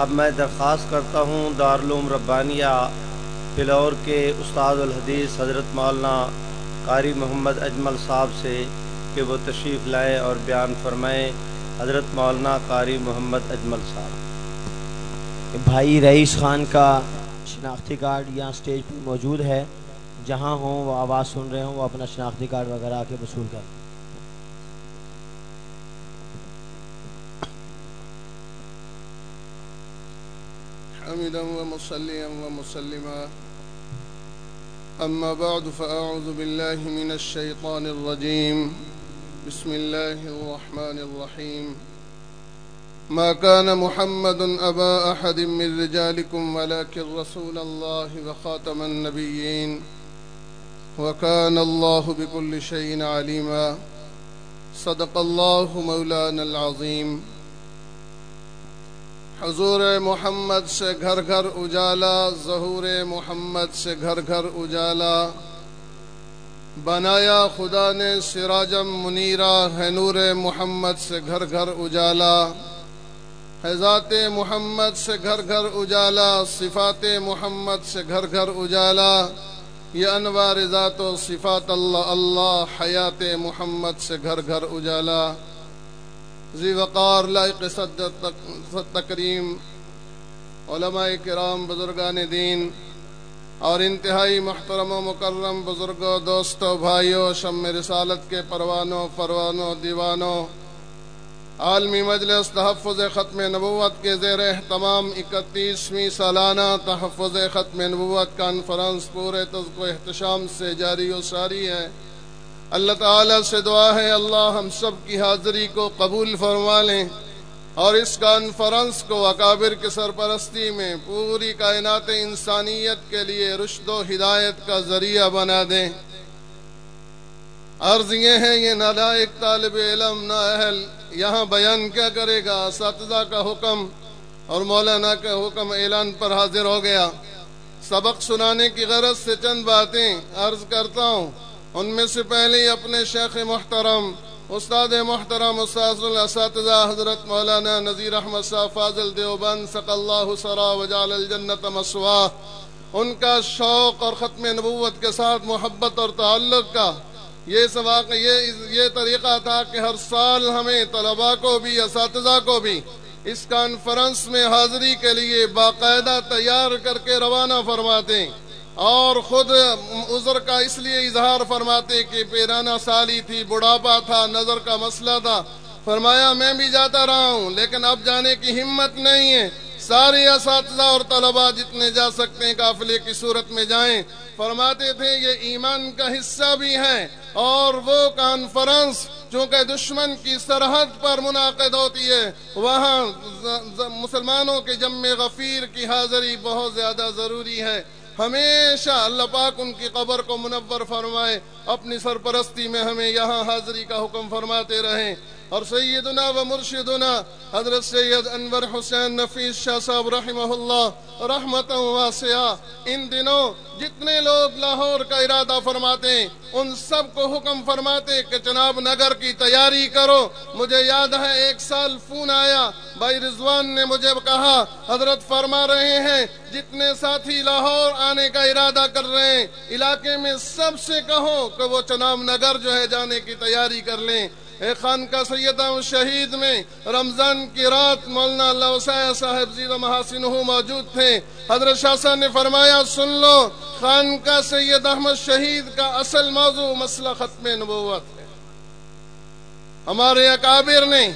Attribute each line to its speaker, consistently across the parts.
Speaker 1: اب میں درخواست کرتا ہوں دارالعلوم ربانیہ فلور کے استاد الحدیث حضرت مولانا قاری محمد اجمل صاحب سے کہ وہ تشریف لائیں اور بیان فرمائیں۔ حضرت مولانا قاری محمد اجمل صاحب۔
Speaker 2: بھائی رئیس خان کا شناختی کارڈ یہاں سٹیج پہ موجود ہے۔ جہاں ہوں وہ آواز سن رہے ہوں، وہ اپنا شناختی کارڈ وغیرہ آ کے وصول کر۔
Speaker 3: حمدا ومصليا ومسلما. أما بعد، فأعوذ بالله من الشيطان الرجيم. بسم الله الرحمن الرحيم. ما كان محمد أبا أحد من رجالكم، ولكن رسول الله وخاتم النبيين. وكان الله بكل شيء عليما. صدق الله مولانا العظيم. حضور محمد سے گھر گھر اجالا، ظہور محمد سے گھر گھر اجالا۔ بنایا خدا نے سراجم منیرا ہے نور محمد سے گھر گھر اجالا۔ ہے ذات محمد سے گھر گھر اجالا، صفات محمد سے گھر گھر اجالا۔ یہ انوار ذات و صفات اللہ اللہ حیات محمد سے گھر گھر اجالا۔ ذی وقار لائق صد تکریم، علماء کرام، بزرگان دین، اور انتہائی محترم و مکرم بزرگوں دوستوں بھائیوں شم رسالت کے پروانوں پروانوں دیوانوں، عالمی مجلس تحفظ ختم نبوت کے زیر اہتمام اکتیسویں سالانہ تحفظ ختم نبوت کانفرنس پورے تزک و احتشام سے جاری و ساری ہے۔ اللہ تعالیٰ سے دعا ہے، اللہ ہم سب کی حاضری کو قبول فرما لیں اور اس کانفرنس کو اکابر کے سرپرستی میں پوری کائنات انسانیت کے لیے رشد و ہدایت کا ذریعہ بنا دیں۔ عرض یہ ہے، یہ نالائق طالب علم، نا اہل، یہاں بیان کیا کرے گا؟ اساتذہ کا حکم اور مولانا کا حکم اعلان پر حاضر ہو گیا۔ سبق سنانے کی غرض سے چند باتیں عرض کرتا ہوں۔ ان میں سے پہلے اپنے شیخ محترم، استاد محترم استاد الاساتذہ حضرت مولانا نذیر احمد صاحب فاضل دیوبند سق اللہ سرا وجال الجنت مسوا ان کا شوق اور ختم نبوت کے ساتھ محبت اور تعلق کا۔ یہ سواق یہ یہ طریقہ تھا کہ ہر سال ہمیں طلباء کو بھی، اساتذہ کو بھی اس کانفرنس میں حاضری کے لیے باقاعدہ تیار کر کے روانہ فرماتے۔ ہیں اور خود عذر کا اس لیے اظہار فرماتے کہ پیرانا سالی تھی، بڑھاپا تھا، نظر کا مسئلہ تھا۔ فرمایا، میں بھی جاتا رہا ہوں، لیکن اب جانے کی ہمت نہیں ہے۔ سارے اساتذہ اور طلباء جتنے جا سکتے ہیں قافلے کی صورت میں جائیں۔ فرماتے تھے، یہ ایمان کا حصہ بھی ہے۔ اور وہ کانفرنس چونکہ دشمن کی سرحد پر منعقد ہوتی ہے، وہاں مسلمانوں کے جم غفیر کی حاضری بہت زیادہ ضروری ہے۔ ہمیشہ اللہ پاک ان کی قبر کو منور فرمائے، اپنی سرپرستی میں ہمیں یہاں حاضری کا حکم فرماتے رہیں۔ اور سیدنا و مرشدنا حضرت سید انور حسین نفیس شاہ صاحب رحمہ اللہ رحمت واسعہ، ان دنوں جتنے لوگ لاہور کا ارادہ فرماتے ہیں، ان سب کو حکم فرماتے کہ جناب نگر کی تیاری کرو۔ مجھے یاد ہے ایک سال فون آیا، بھائی رضوان نے مجھے کہا، حضرت فرما رہے ہیں، جتنے ساتھی لاہور آنے کا ارادہ کر رہے ہیں، علاقے میں سب سے کہو کہ وہ چناب نگر جو ہے جانے کی تیاری کر لیں۔ ایک خان کا سیدہ شہید میں رمضان کی رات مولانا اللہ وسیع صاحب زیدہ محاسن موجود تھے۔ حضرت شاہ نے فرمایا، سن لو، خان کا سید احمد شہید کا اصل موضوع مسئلہ ختم نبوت ہے۔ ہمارے اکابر نے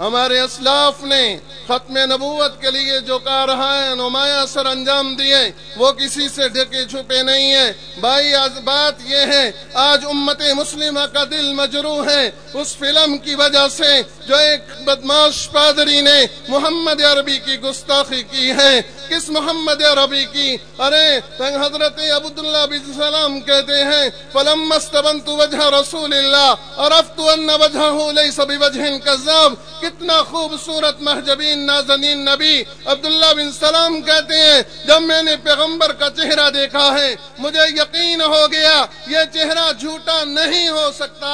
Speaker 3: ہمارے اسلاف نے ختم نبوت کے لیے جو ہے نمایاں سر انجام دیے، وہ کسی سے ڈھکے چھپے نہیں ہے بھائی، آج بات یہ ہے، آج امت مسلمہ کا دل مجروح ہے۔ اس فلم کی وجہ سے جو ایک بدماش پادری نے محمد عربی کی گستاخی کی ہے کس محمد عربی کی؟ ارے، تنگ حضرت عبداللہ بن سلام کہتے ہیں فلم مستبنت وجہ رسول اللہ عرفت ان وجہہ لیس بوجہ کذاب کتنا خوبصورت محجبین نازنین نبی عبداللہ بن سلام کہتے ہیں، جب میں نے پیغمبر کا چہرہ دیکھا ہے، مجھے یقین ہو گیا، یہ چہرہ جھوٹا نہیں ہو سکتا۔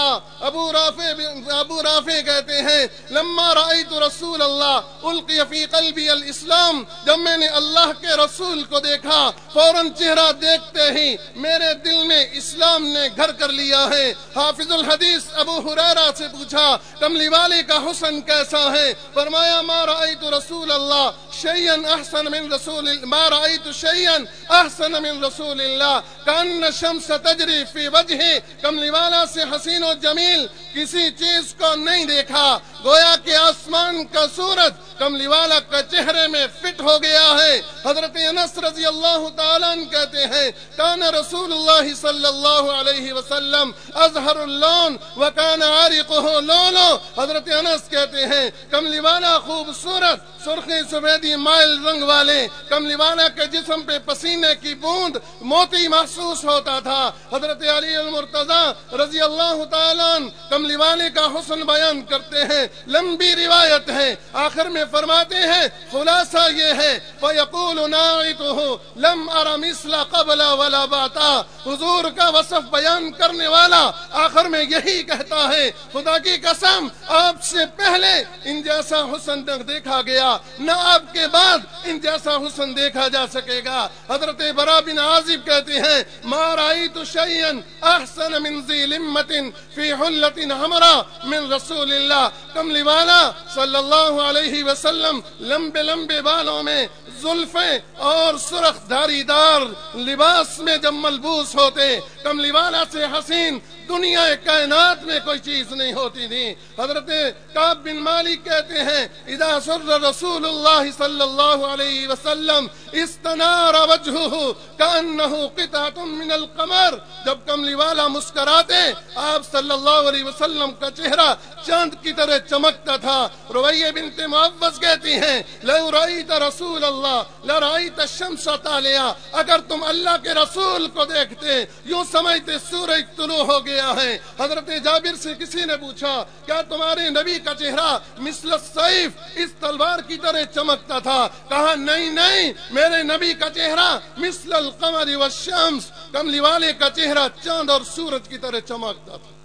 Speaker 3: ابو رافع ابو رافع کہتے ہیں، لما رأیت رسول اللہ القی فی قلبی الاسلام جب میں نے اللہ کے رسول کو دیکھا، فوراً چہرہ دیکھتے ہی میرے دل میں اسلام نے گھر کر لیا ہے۔ حافظ الحدیث ابو حریرہ سے پوچھا، کملی والے کا حسن کیسا ہے؟ فرمایا، ما رأیت رسول اللہ شیئن احسن من رسول ما رأیت شیئن احسن من رسول اللہ۔ کان شمس تجری فی وجہ کملی والا سے حسین و جمیل کسی چیز کو نہیں دیکھا۔ گویا کہ آسمان کا سورج کملی والا کا چہرے میں فٹ ہو گیا ہے۔ حضرت انس رضی اللہ تعالیٰ کہتے ہیں، کان رسول اللہ صلی اللہ علیہ وسلم اظہر اللون وکان عارقہ لولو. حضرت انس کہتے ہیں کملی والا خوبصورت، سرخی سفیدی مائل رنگ والے کملی والا کے جسم پہ پسینے کی بوند موتی محسوس ہوتا تھا۔ حضرت علی المرتضی رضی اللہ تعالیٰ کملی والے کا حسن بیان کرتے ہیں۔ لمبی روایت ہے۔ آخر میں فرماتے ہیں، خلاصہ یہ ہے، فَيَقُولُ نَاعِتُهُ، لَمْ أَرَ مِثْلَ قَبْلَ وَلَا بَاتَا حضور کا وصف بیان کرنے والا آخر میں یہی کہتا ہے، خدا کی قسم، آپ سے پہلے ان جیسا حسن دیکھا گیا، نہ آپ کے بعد ان جیسا حسن دیکھا جا سکے گا۔ حضرت برا بن عازب کہتے ہیں، ما رأيت شيئا احسن من ذي لمة في حلة حمراء من رسول الله۔ کملی والا صلی اللہ علیہ وسلم لمبے لمبے بالوں میں زلفیں اور سرخ دھاری دار لباس میں جب ملبوس ہوتے، کملی والا سے حسین دنیا کائنات میں کوئی چیز نہیں ہوتی تھی۔ حضرت کعب بن مالک کہتے ہیں، اذا سر رسول اللہ صلی اللہ علیہ وسلم، استنار وجہہ، کانہو قطعت من القمر۔ جب کملی والا مسکراتے، آپ صلی اللہ علیہ وسلم کا چہرہ چاند کی طرح چمکتا تھا۔ رویہ بنت معوض کہتی ہیں، لو رأیت رسول اللہ، لرأیت الشمس تالیا اگر تم اللہ کے رسول کو دیکھتے، یوں سمجھتے، سورج طلوع ہو گیا۔ گیا ہے۔ حضرت جابر سے کسی نے پوچھا، کیا تمہارے نبی کا چہرہ مثل سیف اس تلوار کی طرح چمکتا تھا؟ کہا، نہیں نہیں، میرے نبی کا چہرہ مثل القمر والشمس، کملی والے کا چہرہ چاند اور سورج کی طرح چمکتا تھا۔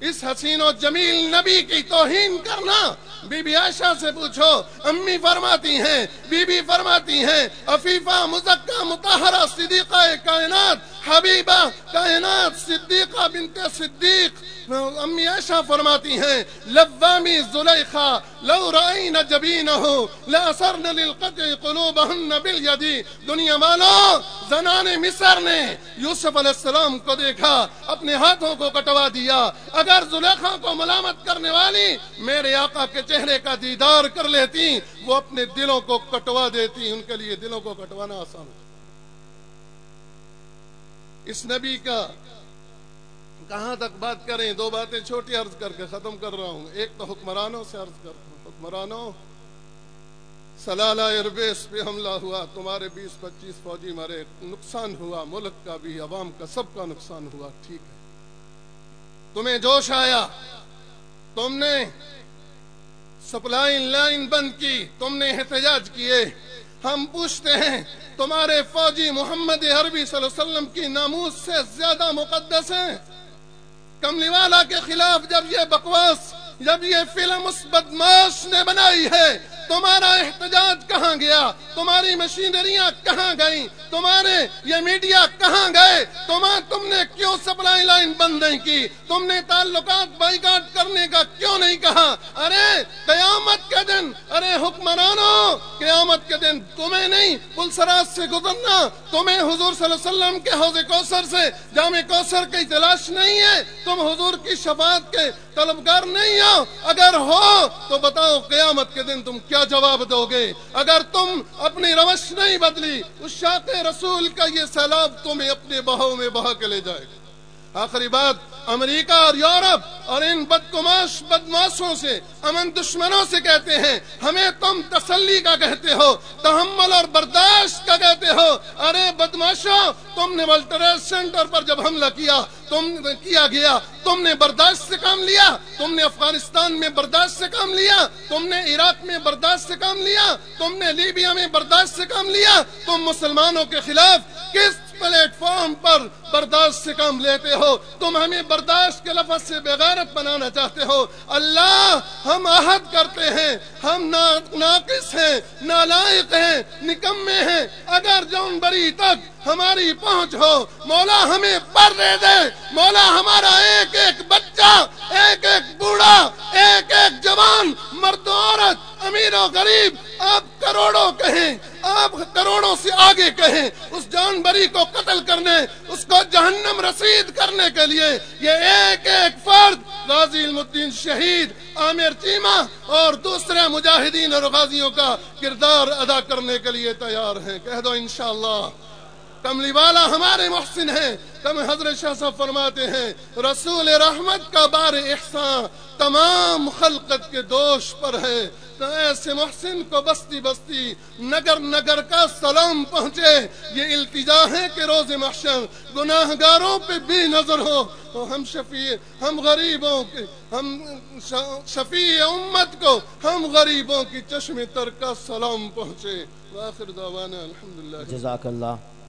Speaker 3: اس حسین و جمیل نبی کی توہین کرنا، بی بی عائشہ سے پوچھو، امی فرماتی ہیں، بی بی فرماتی ہیں، عفیفہ، مزکہ متحرہ صدیقہ کائنات، حبیبہ کائنات، صدیقہ بنت صدیق امی عائشہ فرماتی ہیں، لوامی زلیخہ، لو رأین جبینہو لأسرن للقطع قلوبہن بالیدی دنیا والو زنان مصر نے یوسف علیہ السلام کو دیکھا، اپنے ہاتھوں کو کٹوا دیا۔ اگر زلیخہ کو ملامت کرنے والی میرے آقا کے چہرے کا دیدار کر لیتی، وہ اپنے دلوں کو کٹوا دیتی، ان کے لیے دلوں کو کٹوانا آسان اس نبی کا کہاں تک بات کریں؟ دو باتیں چھوٹی عرض کر کے ختم کر رہا ہوں۔ ایک تو حکمرانوں سے عرض کر رہا ہوں۔ حکمرانوں، سلالہ اربیس پہ حملہ ہوا، تمہارے بیس، پچیس فوجی مرے، نقصان ہوا، ملک کا بھی، عوام کا، سب کا نقصان ہوا، ٹھیک ہے۔ تمہیں جوش آیا؟ تم نے سپلائن لائن بند کی، تم نے احتجاج کیے۔ ہم پوچھتے ہیں، تمہارے فوجی محمد عربی صلی اللہ علیہ وسلم کی ناموس سے زیادہ مقدس ہیں؟ کملی والا کے خلاف جب یہ بکواس، جب یہ فلم اس بدماش نے بنائی ہے تمہارا احتجاج کہاں گیا؟ تمہاری مشینریاں کہاں گئیں؟ تمہارے یہ میڈیا کہاں گئے؟ تم نے کیوں سپلائی لائن بند نہیں کی؟ تم نے تعلقات بائی کاٹ کرنے کا کیوں نہیں کہا؟ ارے، قیامت کے دن، ارے حکمرانوں قیامت کے دن تمہیں نہیں، پلسرات سے گزرنا، تمہیں حضور صلی اللہ علیہ وسلم کے حوض کوثر سے جامع کوثر کی تلاش نہیں ہے، تم حضور کی شفاعت کے طلبگار نہیں ہو۔ اگر ہو، تو بتاؤ قیامت کے دن تم کیا جواب دو گے؟ اگر تم اپنی روش نہیں بدلی، اس شاق رسول کا یہ سیلاب تمہیں اپنے بہاؤ میں بہا کے لے جائے گا۔ آخری بات امریکہ اور یورپ اور ان بدکماش بدماشوں سے، امن دشمنوں سے کہتے ہیں، ہمیں تم تسلی کا کہتے ہو، تحمل اور برداشت کا کہتے ہو۔ ارے بدماشوں تم نے ورلڈ ٹریڈ سینٹر پر جب حملہ کیا، تم کیا گیا، تم نے برداشت سے کام لیا، تم نے افغانستان میں برداشت سے کام لیا، تم نے عراق میں برداشت سے کام لیا، تم نے لیبیا میں برداشت سے کام لیا۔ تم مسلمانوں کے خلاف کس پلیٹ فارم پر برداشت سے کام لیتے ہو، تم ہمیں برداشت کے لفظ سے بغیرت بنانا چاہتے ہو۔ اللہ ہم عہد کرتے ہیں، ہم ناقص ہیں، نالائق ہیں، نکمے ہیں۔ اگر جون بری تک ہماری پہنچ ہو۔ مولا ہمیں پر دے۔ دے مولا ہمارا ایک ایک بچہ، ایک ایک بوڑھا، ایک ایک جوان، مرد عورت، امیر و غریب، آپ کروڑوں کہیں، آپ کروڑوں سے آگے کہیں، اس جان بری کو قتل کرنے، اس کو جہنم رسید کرنے کے لیے یہ ایک ایک فرد، غازی علم الدین شہید، عامر چیمہ اور دوسرے مجاہدین اور غازیوں کا کردار ادا کرنے کے لیے تیار ہیں۔ کہہ دو انشاءاللہ۔ کملی والا ہمارے محسن ہیں۔ کم حضرت شاہ صاحب فرماتے ہیں، رسول رحمت کا بار احسان تمام خلقت کے دوش پر ہے۔ تو ایسے محسن کو بستی بستی، نگر نگر کا سلام پہنچے۔ یہ التجا ہے کہ روز محشر گناہ گاروں پہ بھی نظر ہو۔ تو ہم شفیع، ہم غریبوں کے، ہم شفیع امت کو ہم غریبوں کی چشم تر کا سلام پہنچے۔ واخر دعوانا الحمدللہ۔
Speaker 2: جزاک اللہ۔